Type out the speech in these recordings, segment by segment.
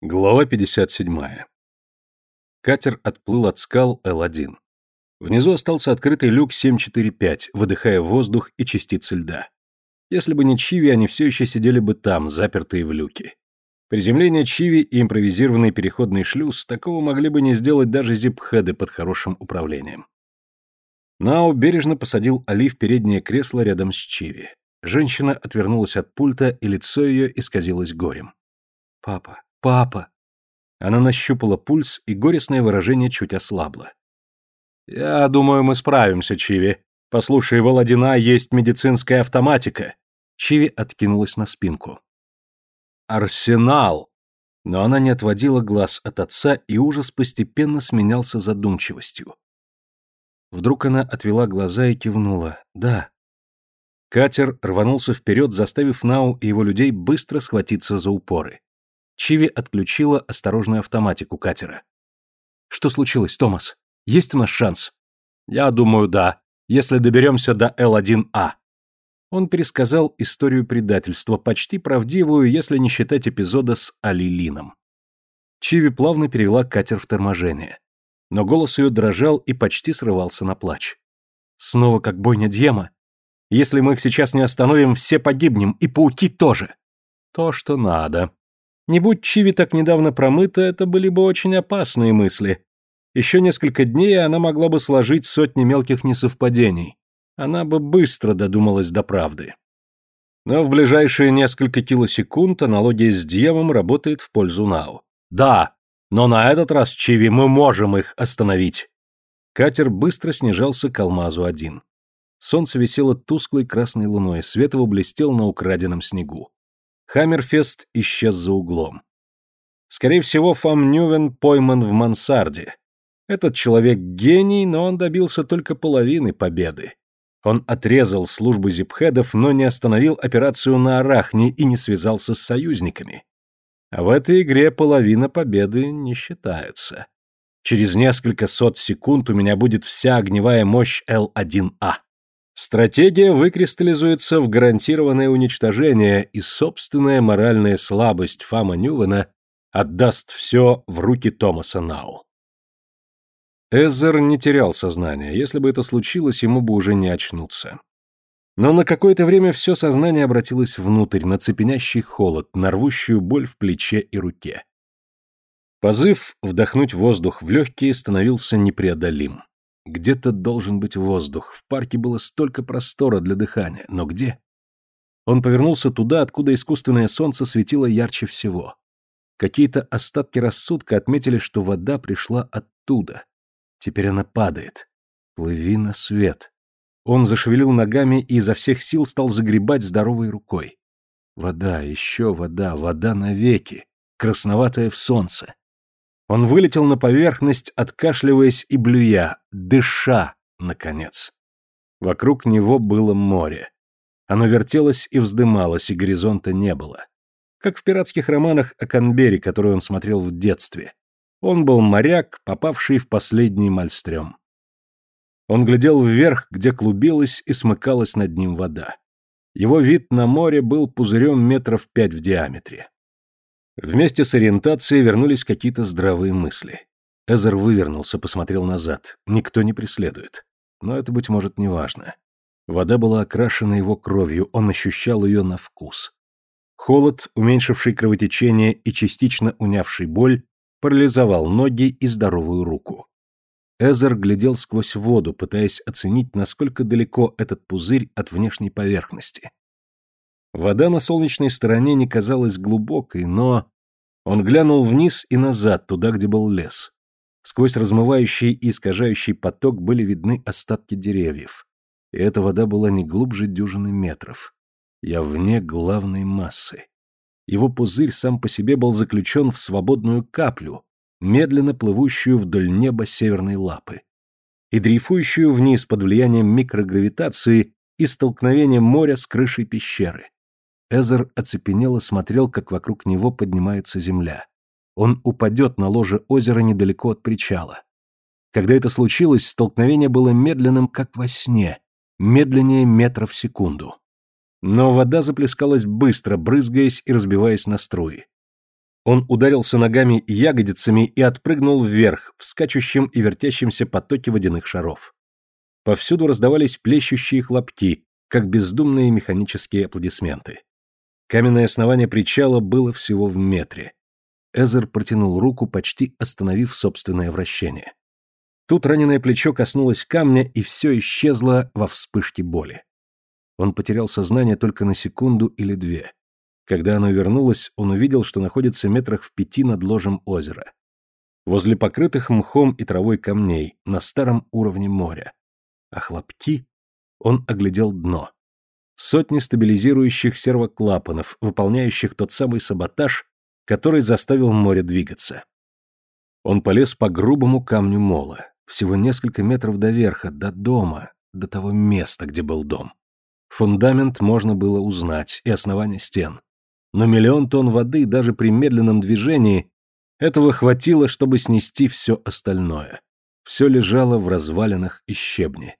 Глава 57. Катер отплыл от скал Л-1. Внизу остался открытый люк 745, выдыхая воздух и частицы льда. Если бы не Чиви, они все еще сидели бы там, запертые в люке. Приземление Чиви и импровизированный переходный шлюз такого могли бы не сделать даже зипхеды под хорошим управлением. Нао бережно посадил Али в переднее кресло рядом с Чиви. Женщина отвернулась от пульта, и лицо ее исказилось горем. «Папа, папа!» Она нащупала пульс, и горестное выражение чуть ослабло. «Я думаю, мы справимся, Чиви. Послушай, Володина, есть медицинская автоматика». Чиви откинулась на спинку. «Арсенал!» Но она не отводила глаз от отца, и ужас постепенно сменялся задумчивостью. Вдруг она отвела глаза и кивнула. «Да, Катер рванулся вперед, заставив Нау и его людей быстро схватиться за упоры. Чиви отключила осторожную автоматику катера. «Что случилось, Томас? Есть у нас шанс?» «Я думаю, да, если доберемся до Л-1А». Он пересказал историю предательства, почти правдивую, если не считать эпизода с Алилином. Чиви плавно перевела катер в торможение. Но голос ее дрожал и почти срывался на плач. «Снова как бойня Дьема? Если мы их сейчас не остановим, все погибнем, и пауки тоже. То, что надо. Не будь Чиви так недавно промыта, это были бы очень опасные мысли. Еще несколько дней, она могла бы сложить сотни мелких несовпадений. Она бы быстро додумалась до правды. Но в ближайшие несколько килосекунд аналогия с Дьемом работает в пользу Нау. Да, но на этот раз, Чиви, мы можем их остановить. Катер быстро снижался к Алмазу-1. Солнце висело тусклой красной луной, свет его блестел на украденном снегу. Хаммерфест исчез за углом. Скорее всего, Фам Нювен пойман в мансарде. Этот человек гений, но он добился только половины победы. Он отрезал службу зипхедов, но не остановил операцию на Арахне и не связался с союзниками. А в этой игре половина победы не считается. Через несколько сот секунд у меня будет вся огневая мощь Л-1А. Стратегия выкристаллизуется в гарантированное уничтожение, и собственная моральная слабость Фама Нювена отдаст все в руки Томаса Нау. Эзер не терял сознание, если бы это случилось, ему бы уже не очнуться. Но на какое-то время все сознание обратилось внутрь, на цепенящий холод, на рвущую боль в плече и руке. Позыв вдохнуть воздух в легкие становился непреодолим. Где-то должен быть воздух. В парке было столько простора для дыхания. Но где? Он повернулся туда, откуда искусственное солнце светило ярче всего. Какие-то остатки рассудка отметили, что вода пришла оттуда. Теперь она падает. Плыви на свет. Он зашевелил ногами и изо всех сил стал загребать здоровой рукой. Вода, еще вода, вода навеки, красноватая в солнце. Он вылетел на поверхность, откашливаясь и блюя, дыша, наконец. Вокруг него было море. Оно вертелось и вздымалось, и горизонта не было. Как в пиратских романах о Канбере, который он смотрел в детстве. Он был моряк, попавший в последний мальстрём. Он глядел вверх, где клубилась и смыкалась над ним вода. Его вид на море был пузырем метров пять в диаметре. Вместе с ориентацией вернулись какие-то здравые мысли. Эзер вывернулся, посмотрел назад. Никто не преследует. Но это, быть может, не важно. Вода была окрашена его кровью, он ощущал ее на вкус. Холод, уменьшивший кровотечение и частично унявший боль, парализовал ноги и здоровую руку. Эзер глядел сквозь воду, пытаясь оценить, насколько далеко этот пузырь от внешней поверхности. Вода на солнечной стороне не казалась глубокой, но... Он глянул вниз и назад, туда, где был лес. Сквозь размывающий и искажающий поток были видны остатки деревьев. И эта вода была не глубже дюжины метров. Я вне главной массы. Его пузырь сам по себе был заключен в свободную каплю, медленно плывущую вдоль неба северной лапы. И дрейфующую вниз под влиянием микрогравитации и столкновением моря с крышей пещеры. Эзер оцепенело смотрел, как вокруг него поднимается земля. Он упадет на ложе озера недалеко от причала. Когда это случилось, столкновение было медленным, как во сне, медленнее метра в секунду. Но вода заплескалась быстро, брызгаясь и разбиваясь на струи. Он ударился ногами и ягодицами и отпрыгнул вверх в скачущем и вертящемся потоке водяных шаров. Повсюду раздавались плещущие хлопки, как бездумные механические аплодисменты. Каменное основание причала было всего в метре. Эзер протянул руку, почти остановив собственное вращение. Тут раненое плечо коснулось камня, и все исчезло во вспышке боли. Он потерял сознание только на секунду или две. Когда оно вернулось, он увидел, что находится метрах в пяти над ложем озера. Возле покрытых мхом и травой камней, на старом уровне моря. А хлопки? Он оглядел дно. Сотни стабилизирующих сервоклапанов, выполняющих тот самый саботаж, который заставил море двигаться. Он полез по грубому камню мола, всего несколько метров до верха, до дома, до того места, где был дом. Фундамент можно было узнать, и основание стен но миллион тонн воды даже при медленном движении этого хватило, чтобы снести все остальное. Все лежало в развалинах и щебне.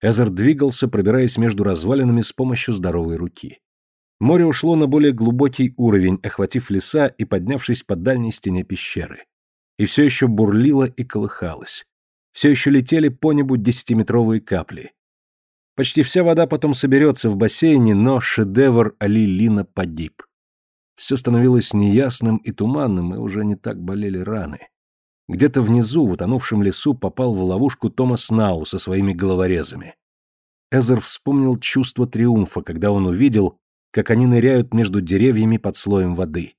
Эзер двигался, пробираясь между развалинами с помощью здоровой руки. Море ушло на более глубокий уровень, охватив леса и поднявшись по дальней стене пещеры. И все еще бурлило и колыхалось. Все еще летели по небу десятиметровые капли. Почти вся вода потом соберется в бассейне, но шедевр Али Лина погиб. Все становилось неясным и туманным, и уже не так болели раны. Где-то внизу, в утонувшем лесу, попал в ловушку Томас Нау со своими головорезами. Эзер вспомнил чувство триумфа, когда он увидел, как они ныряют между деревьями под слоем воды.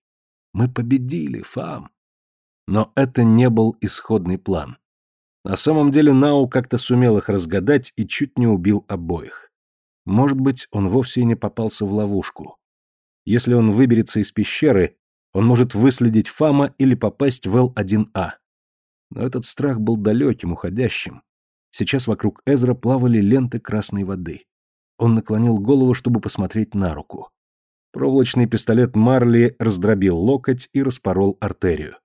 «Мы победили, Фам!» Но это не был исходный план. На самом деле Нау как-то сумел их разгадать и чуть не убил обоих. Может быть, он вовсе и не попался в ловушку. Если он выберется из пещеры, он может выследить Фама или попасть в Л-1А. Но этот страх был далеким, уходящим. Сейчас вокруг Эзра плавали ленты красной воды. Он наклонил голову, чтобы посмотреть на руку. Проволочный пистолет Марли раздробил локоть и распорол артерию.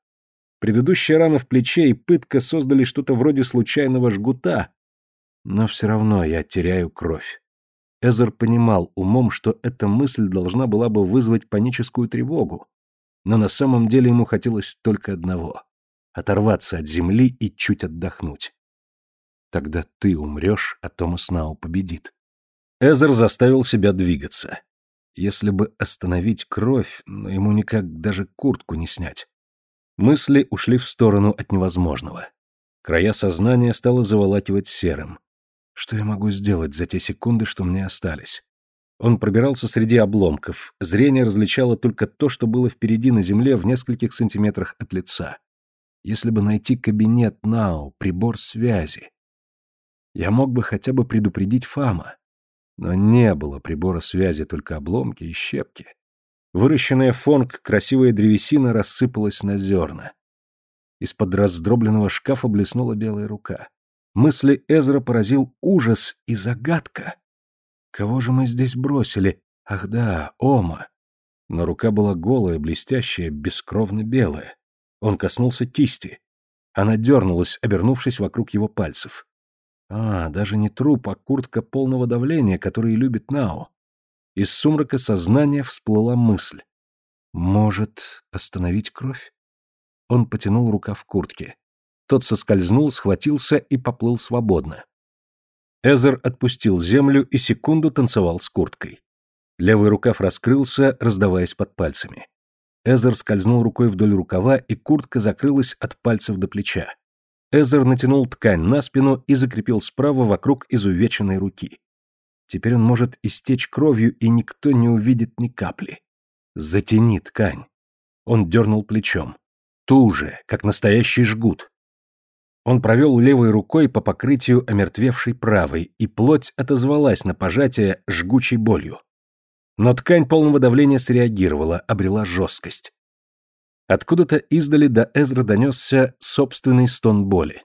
Предыдущая рана в плече и пытка создали что-то вроде случайного жгута. Но все равно я теряю кровь. Эзер понимал умом, что эта мысль должна была бы вызвать паническую тревогу, но на самом деле ему хотелось только одного — оторваться от земли и чуть отдохнуть. Тогда ты умрешь, а Томас Нау победит. Эзер заставил себя двигаться. Если бы остановить кровь, но ему никак даже куртку не снять. Мысли ушли в сторону от невозможного. Края сознания стало заволакивать серым. Что я могу сделать за те секунды, что мне остались? Он пробирался среди обломков. Зрение различало только то, что было впереди на земле в нескольких сантиметрах от лица. Если бы найти кабинет Нау, прибор связи. Я мог бы хотя бы предупредить Фама. Но не было прибора связи, только обломки и щепки. Выращенная фонг красивая древесина рассыпалась на зерна. Из-под раздробленного шкафа блеснула белая рука. Мысли Эзра поразил ужас и загадка. Кого же мы здесь бросили? Ах да, Ома. Но рука была голая, блестящая, бескровно белая. Он коснулся кисти. Она дернулась, обернувшись вокруг его пальцев. А, даже не труп, а куртка полного давления, который любит Нао. Из сумрака сознания всплыла мысль. Может, остановить кровь? Он потянул рука в куртке. Тот соскользнул, схватился и поплыл свободно. Эзер отпустил землю и секунду танцевал с курткой. Левый рукав раскрылся, раздаваясь под пальцами. Эзер скользнул рукой вдоль рукава, и куртка закрылась от пальцев до плеча. Эзер натянул ткань на спину и закрепил справа вокруг изувеченной руки. Теперь он может истечь кровью, и никто не увидит ни капли. Затяни ткань. Он дернул плечом. Туже, как настоящий жгут. Он провел левой рукой по покрытию омертвевшей правой, и плоть отозвалась на пожатие жгучей болью. Но ткань полного давления среагировала, обрела жесткость. Откуда-то издали до Эзра донесся собственный стон боли.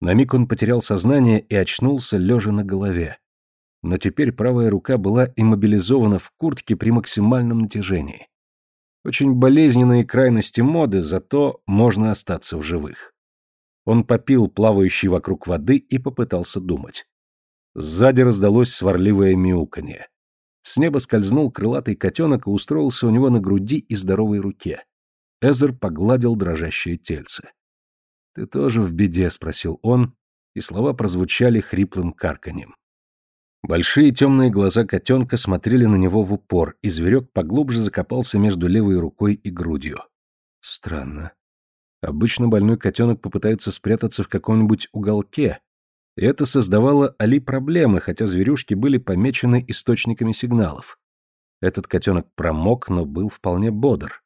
На миг он потерял сознание и очнулся, лежа на голове. Но теперь правая рука была иммобилизована в куртке при максимальном натяжении. Очень болезненные крайности моды, зато можно остаться в живых. Он попил плавающей вокруг воды и попытался думать. Сзади раздалось сварливое мяуканье. С неба скользнул крылатый котенок и устроился у него на груди и здоровой руке. Эзер погладил дрожащее тельце. «Ты тоже в беде?» — спросил он, и слова прозвучали хриплым карканьем. Большие темные глаза котенка смотрели на него в упор, и зверек поглубже закопался между левой рукой и грудью. Странно. Обычно больной котенок попытается спрятаться в каком-нибудь уголке, это создавало Али проблемы, хотя зверюшки были помечены источниками сигналов. Этот котенок промок, но был вполне бодр.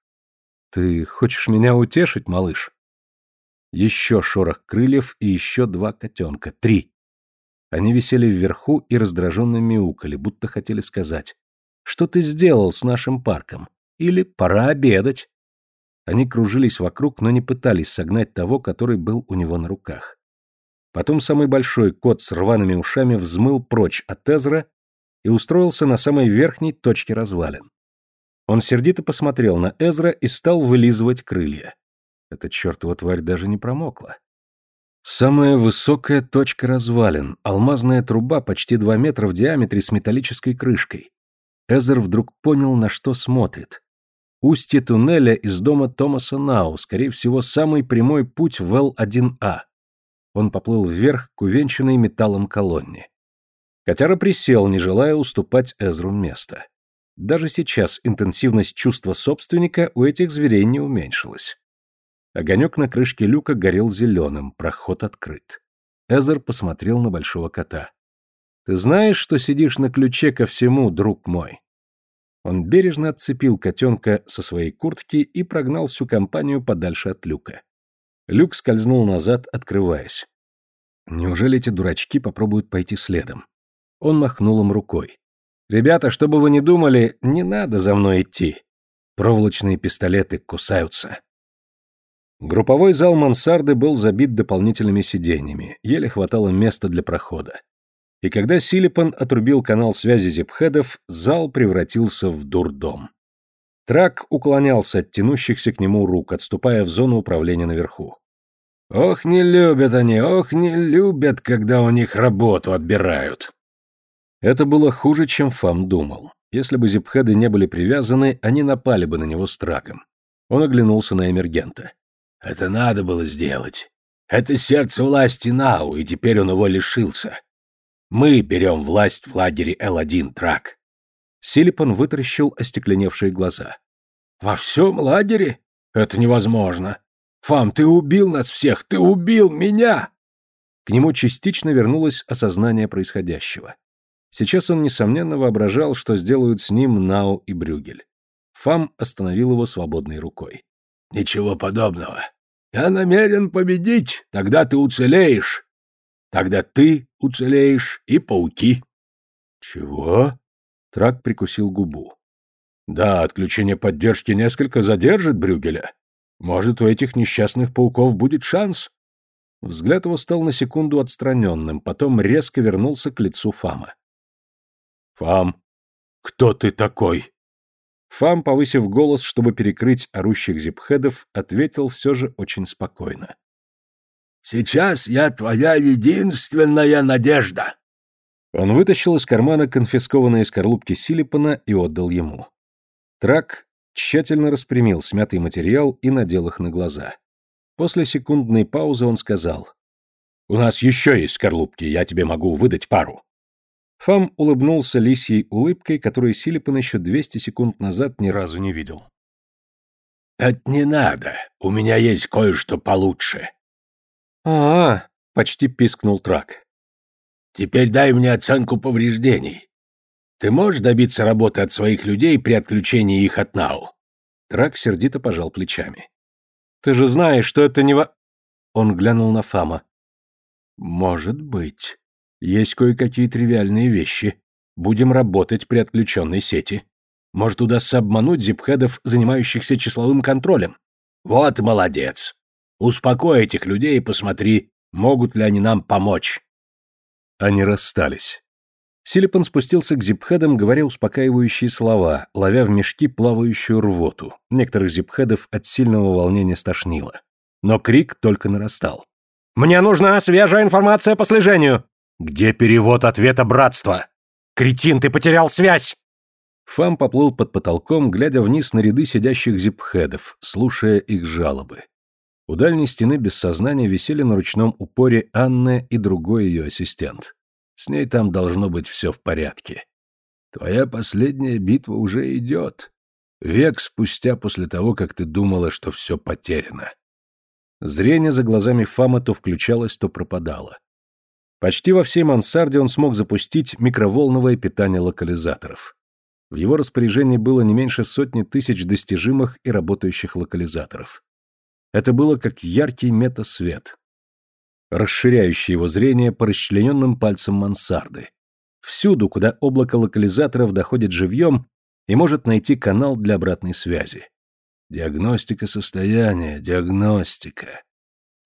«Ты хочешь меня утешить, малыш?» Еще шорох крыльев и еще два котенка. Три. Они висели вверху и раздраженно мяукали, будто хотели сказать. «Что ты сделал с нашим парком?» Или «Пора обедать». Они кружились вокруг, но не пытались согнать того, который был у него на руках. Потом самый большой кот с рваными ушами взмыл прочь от Эзра и устроился на самой верхней точке развалин. Он сердито посмотрел на Эзра и стал вылизывать крылья. Эта чертова тварь даже не промокла. Самая высокая точка развалин, алмазная труба почти два метра в диаметре с металлической крышкой. Эзер вдруг понял, на что смотрит. Устье туннеля из дома Томаса Нау, скорее всего, самый прямой путь в Л-1А. Он поплыл вверх к увенчанной металлом колонне. Котяра присел, не желая уступать Эзру место. Даже сейчас интенсивность чувства собственника у этих зверей не уменьшилась. Огонек на крышке люка горел зеленым, проход открыт. Эзер посмотрел на большого кота. «Ты знаешь, что сидишь на ключе ко всему, друг мой?» Он бережно отцепил котенка со своей куртки и прогнал всю компанию подальше от люка. Люк скользнул назад, открываясь. Неужели эти дурачки попробуют пойти следом? Он махнул им рукой. «Ребята, что бы вы ни думали, не надо за мной идти. Проволочные пистолеты кусаются». Групповой зал мансарды был забит дополнительными сиденьями, еле хватало места для прохода. И когда Силипан отрубил канал связи зипхедов, зал превратился в дурдом. Трак уклонялся от тянущихся к нему рук, отступая в зону управления наверху. «Ох, не любят они, ох, не любят, когда у них работу отбирают!» Это было хуже, чем Фам думал. Если бы зипхеды не были привязаны, они напали бы на него с траком. Он оглянулся на эмергента. Это надо было сделать. Это сердце власти Нау, и теперь он его лишился. Мы берем власть в лагере Л-1, Трак. Силипан вытаращил остекленевшие глаза. Во всем лагере? Это невозможно. Фам, ты убил нас всех, ты убил меня! К нему частично вернулось осознание происходящего. Сейчас он, несомненно, воображал, что сделают с ним Нау и Брюгель. Фам остановил его свободной рукой. «Ничего подобного. Я намерен победить, тогда ты уцелеешь. Тогда ты уцелеешь и пауки. Чего? Трак прикусил губу. Да, отключение поддержки несколько задержит Брюгеля. Может, у этих несчастных пауков будет шанс? Взгляд его стал на секунду отстраненным, потом резко вернулся к лицу Фама. «Фам, кто ты такой?» Фам, повысив голос, чтобы перекрыть орущих зипхедов, ответил все же очень спокойно. «Сейчас я твоя единственная надежда!» Он вытащил из кармана конфискованные скорлупки Силипана и отдал ему. Трак тщательно распрямил смятый материал и надел их на глаза. После секундной паузы он сказал. «У нас еще есть скорлупки, я тебе могу выдать пару». Фам улыбнулся лисьей улыбкой, которую Силипан еще 200 секунд назад ни разу не видел. «Это не надо. У меня есть кое-что получше». «А-а», — почти пискнул Трак. «Теперь дай мне оценку повреждений. Ты можешь добиться работы от своих людей при отключении их от НАУ?» Трак сердито пожал плечами. «Ты же знаешь, что это не во...» Он глянул на Фама. «Может быть». Есть кое-какие тривиальные вещи. Будем работать при отключенной сети. Может, удастся обмануть зипхедов, занимающихся числовым контролем. Вот молодец. Успокой этих людей и посмотри, могут ли они нам помочь. Они расстались. Силипан спустился к зипхедам, говоря успокаивающие слова, ловя в мешки плавающую рвоту. Некоторых зипхедов от сильного волнения стошнило. Но крик только нарастал. «Мне нужна свежая информация по слежению! Где перевод ответа братства? Кретин, ты потерял связь! Фам поплыл под потолком, глядя вниз на ряды сидящих зипхедов, слушая их жалобы. У дальней стены без сознания висели на ручном упоре Анна и другой ее ассистент. С ней там должно быть все в порядке. Твоя последняя битва уже идет. Век спустя после того, как ты думала, что все потеряно. Зрение за глазами Фама то включалось, то пропадало. Почти во всей мансарде он смог запустить микроволновое питание локализаторов. В его распоряжении было не меньше сотни тысяч достижимых и работающих локализаторов. Это было как яркий метасвет, расширяющий его зрение по расчлененным пальцам мансарды. Всюду, куда облако локализаторов доходит живьем и может найти канал для обратной связи. Диагностика состояния, диагностика.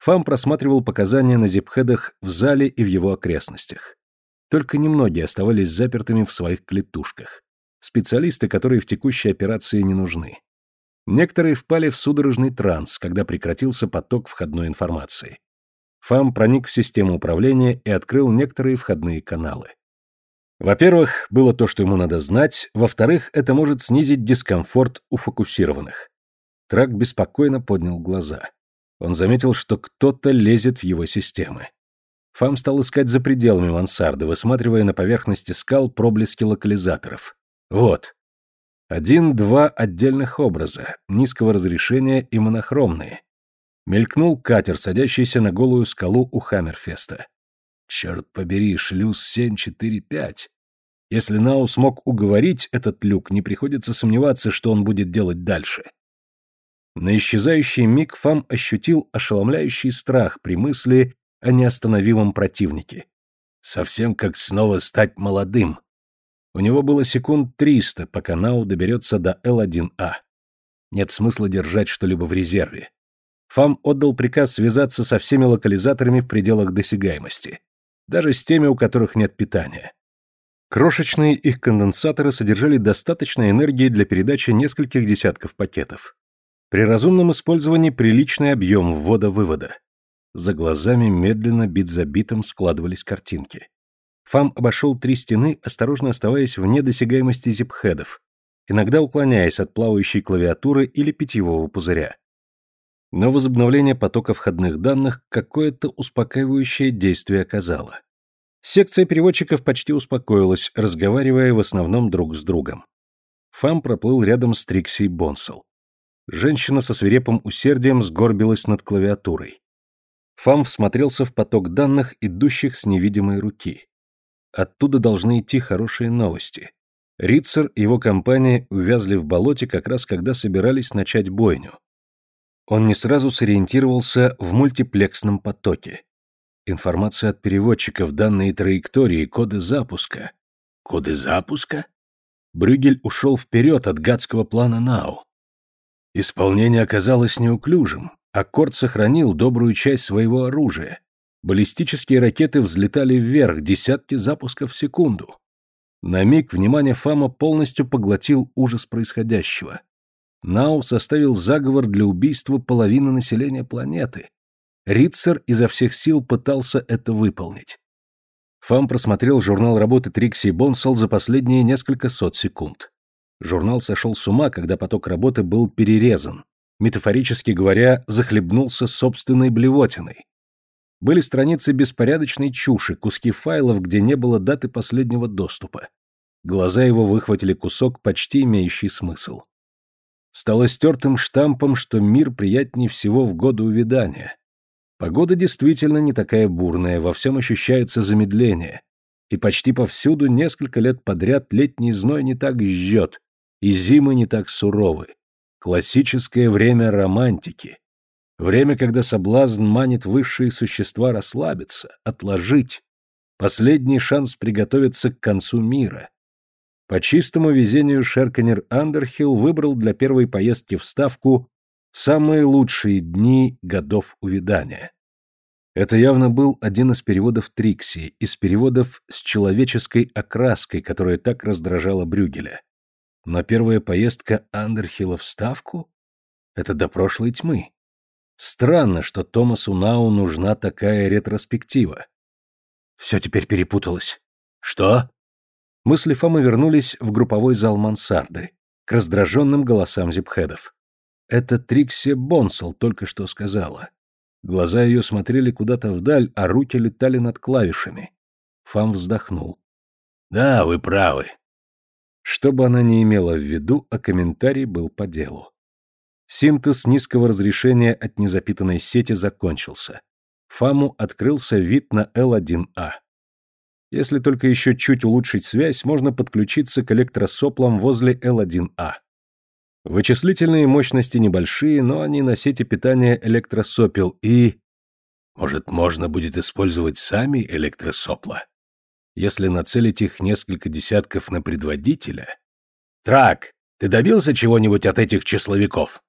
Фам просматривал показания на зипхедах в зале и в его окрестностях. Только немногие оставались запертыми в своих клетушках. Специалисты, которые в текущей операции не нужны. Некоторые впали в судорожный транс, когда прекратился поток входной информации. Фам проник в систему управления и открыл некоторые входные каналы. Во-первых, было то, что ему надо знать, во-вторых, это может снизить дискомфорт у фокусированных. Трак беспокойно поднял глаза. Он заметил, что кто-то лезет в его системы. Фам стал искать за пределами мансарды, высматривая на поверхности скал проблески локализаторов. Вот. Один-два отдельных образа, низкого разрешения и монохромные. Мелькнул катер, садящийся на голую скалу у Хаммерфеста. Черт побери, шлюз 745. Если Нау смог уговорить этот люк, не приходится сомневаться, что он будет делать дальше. На исчезающий миг Фам ощутил ошеломляющий страх при мысли о неостановимом противнике. Совсем как снова стать молодым. У него было секунд триста, пока Нау доберется до Л-1А. Нет смысла держать что-либо в резерве. Фам отдал приказ связаться со всеми локализаторами в пределах досягаемости. Даже с теми, у которых нет питания. Крошечные их конденсаторы содержали достаточно энергии для передачи нескольких десятков пакетов. При разумном использовании приличный объем ввода-вывода. За глазами медленно, бит за битом складывались картинки. Фам обошел три стены, осторожно оставаясь вне досягаемости зипхедов, иногда уклоняясь от плавающей клавиатуры или питьевого пузыря. Но возобновление потока входных данных какое-то успокаивающее действие оказало. Секция переводчиков почти успокоилась, разговаривая в основном друг с другом. Фам проплыл рядом с Трикси Бонсел. Женщина со свирепым усердием сгорбилась над клавиатурой. Фам всмотрелся в поток данных, идущих с невидимой руки. Оттуда должны идти хорошие новости. Ритцер и его компания увязли в болоте как раз когда собирались начать бойню. Он не сразу сориентировался в мультиплексном потоке. Информация от переводчиков, данные траектории, коды запуска. Коды запуска? Брюгель ушел вперед от гадского плана Нау. Исполнение оказалось неуклюжим. Аккорд сохранил добрую часть своего оружия. Баллистические ракеты взлетали вверх, десятки запусков в секунду. На миг внимание Фама полностью поглотил ужас происходящего. Нау составил заговор для убийства половины населения планеты. Ритцер изо всех сил пытался это выполнить. Фам просмотрел журнал работы Трикси Бонсол за последние несколько сот секунд. Журнал сошел с ума, когда поток работы был перерезан. Метафорически говоря, захлебнулся собственной блевотиной. Были страницы беспорядочной чуши, куски файлов, где не было даты последнего доступа. Глаза его выхватили кусок, почти имеющий смысл. Стало стертым штампом, что мир приятнее всего в годы увядания. Погода действительно не такая бурная, во всем ощущается замедление. И почти повсюду несколько лет подряд летний зной не так жжет, и зимы не так суровы. Классическое время романтики. Время, когда соблазн манит высшие существа расслабиться, отложить. Последний шанс приготовиться к концу мира. По чистому везению Шерканер Андерхилл выбрал для первой поездки в Ставку самые лучшие дни годов увядания. Это явно был один из переводов Трикси, из переводов с человеческой окраской, которая так раздражала Брюгеля. Но первая поездка Андерхилла в Ставку — это до прошлой тьмы. Странно, что Томасу Нау нужна такая ретроспектива. Все теперь перепуталось. Что? Мысли Фомы вернулись в групповой зал мансарды, к раздраженным голосам зипхедов. Это Трикси Бонсел только что сказала. Глаза ее смотрели куда-то вдаль, а руки летали над клавишами. Фам вздохнул. «Да, вы правы». Что бы она ни имела в виду, а комментарий был по делу. Синтез низкого разрешения от незапитанной сети закончился. Фаму открылся вид на L1A. Если только еще чуть улучшить связь, можно подключиться к электросоплам возле L1A. Вычислительные мощности небольшие, но они на сети питания электросопел и... Может, можно будет использовать сами электросопла? Если нацелить их несколько десятков на предводителя... Трак, ты добился чего-нибудь от этих числовиков?